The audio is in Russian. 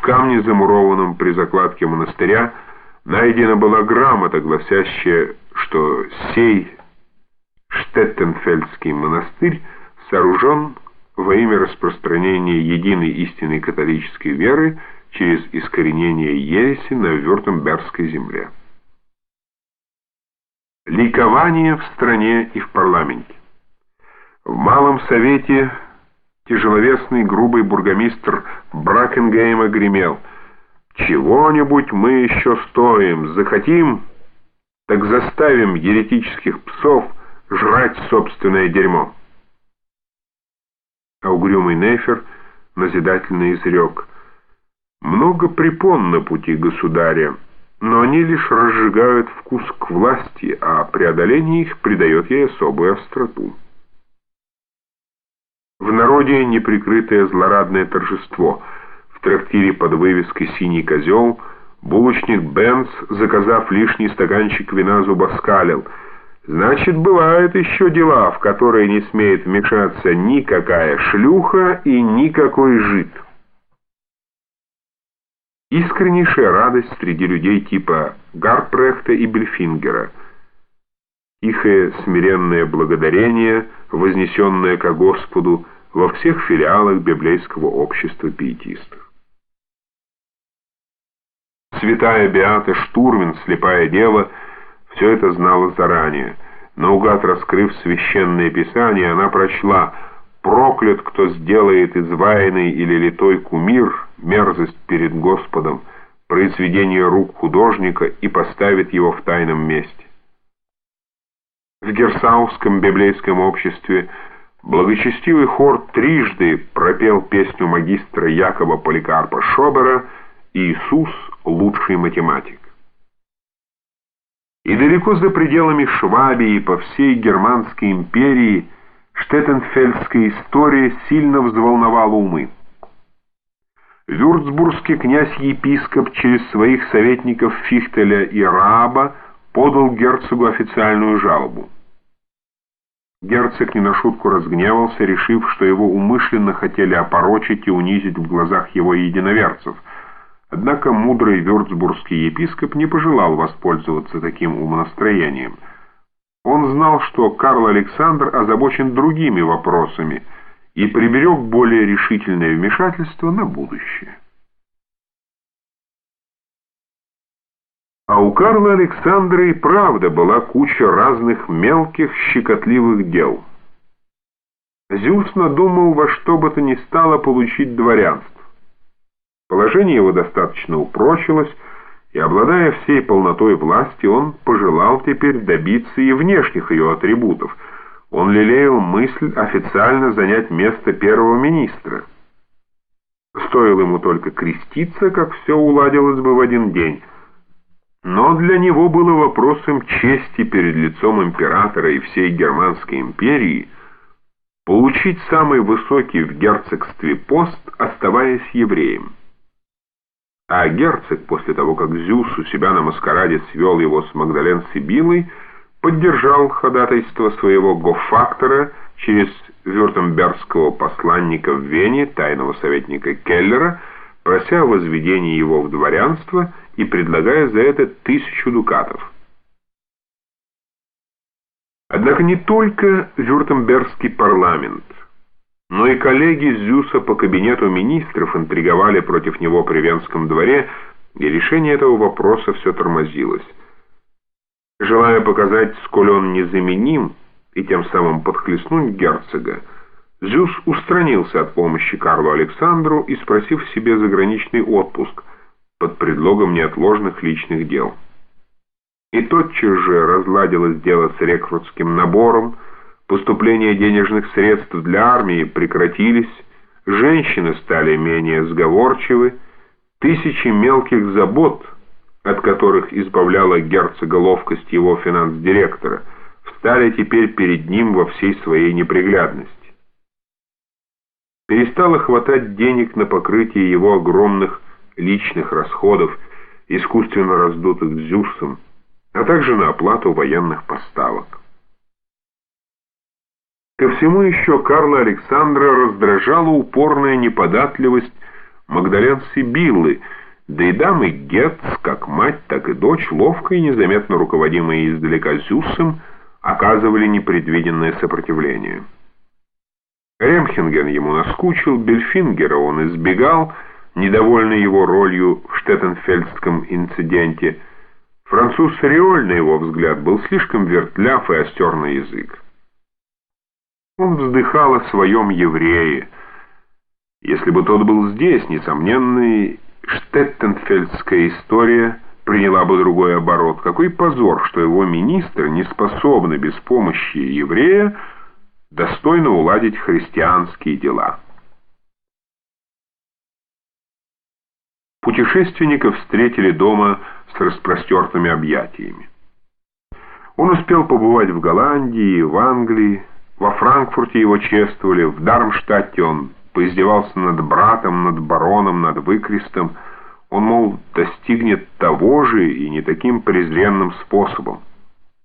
В камне, замурованном при закладке монастыря, найдена была грамота, гласящая, что сей Штеттенфельдский монастырь сооружен во имя распространения единой истинной католической веры через искоренение ереси на Вюртембергской земле. Ликование в стране и в парламенте. В Малом Совете тяжеловесный грубый бургомистр Бракенгейма гремел «Чего-нибудь мы еще стоим, захотим, так заставим еретических псов жрать собственное дерьмо». А угрюмый Нефер назидательно изрек «Много препон на пути государя, но они лишь разжигают вкус к власти, а преодоление их придает ей особую остроту». В народе неприкрытое злорадное торжество. В трактире под вывеской «Синий козел» булочник Бенц, заказав лишний стаканчик вина, зубоскалил — Значит, бывают еще дела, в которые не смеет вмешаться никакая шлюха и никакой жид. Искреннейшая радость среди людей типа Гарпрехта и Бельфингера. Тихое смиренное благодарение, вознесенное ко Господу во всех филиалах библейского общества пиетистов. Святая Беата Штурмин, слепая дева, все это знала заранее. Наугад раскрыв священное писание, она прочла «Проклят, кто сделает из ваяный или литой кумир, мерзость перед Господом, произведение рук художника и поставит его в тайном месте». В Герсауском библейском обществе благочестивый хор трижды пропел песню магистра Якова Поликарпа Шобера «Иисус – лучший математик». И далеко за пределами Швабии по всей Германской империи штеттенфельдская история сильно взволновала умы. Вюрцбургский князь-епископ через своих советников Фихтеля и Рааба подал герцогу официальную жалобу. Герцог не на шутку разгневался, решив, что его умышленно хотели опорочить и унизить в глазах его единоверцев – Однако мудрый вюрцбургский епископ не пожелал воспользоваться таким умонастроением. Он знал, что Карл Александр озабочен другими вопросами и приберег более решительное вмешательство на будущее. А у Карла Александра и правда была куча разных мелких щекотливых дел. Зюс надумал во что бы то ни стало получить дворянство. Положение его достаточно упрочилось, и, обладая всей полнотой власти, он пожелал теперь добиться и внешних ее атрибутов. Он лелеял мысль официально занять место первого министра. Стоило ему только креститься, как все уладилось бы в один день. Но для него было вопросом чести перед лицом императора и всей Германской империи получить самый высокий в герцогстве пост, оставаясь евреем. А герцог, после того, как Зюс у себя на маскараде свел его с Магдален Сибилой, поддержал ходатайство своего гофактора через вюртембергского посланника в Вене, тайного советника Келлера, прося о возведении его в дворянство и предлагая за это тысячу дукатов. Однако не только вюртембергский парламент – но и коллеги Зюса по кабинету министров интриговали против него при Венском дворе, и решение этого вопроса все тормозилось. Желая показать, сколь он незаменим, и тем самым подхлестнуть герцога, Зюс устранился от помощи Карлу Александру и спросив себе заграничный отпуск под предлогом неотложных личных дел. И тотчас же разладилось дело с рекрутским набором, Поступления денежных средств для армии прекратились, женщины стали менее сговорчивы, тысячи мелких забот, от которых избавляла герцога ловкость его финанс-директора, встали теперь перед ним во всей своей неприглядности. Перестало хватать денег на покрытие его огромных личных расходов, искусственно раздутых Зюсом, а также на оплату военных поставок. Ко всему еще Карла Александра раздражала упорная неподатливость Магдален Сибиллы, да и дамы Гетц, как мать, так и дочь, ловко и незаметно руководимые издалека Зюссом, оказывали непредвиденное сопротивление. Ремхенген ему наскучил, Бельфингера он избегал, недовольный его ролью в Штеттенфельдском инциденте. Француз Риоль, на его взгляд, был слишком вертляв и остер на язык. Он вздыхал о своем еврее. Если бы тот был здесь, несомненный Штеттенфельдская история приняла бы другой оборот. Какой позор, что его министр не способны без помощи еврея достойно уладить христианские дела. Путешественников встретили дома с распростертыми объятиями. Он успел побывать в Голландии, в Англии, во Франкфурте его чествовали, в Дармштадте он поиздевался над братом, над бароном, над выкрестом. Он, мол, достигнет того же и не таким презренным способом.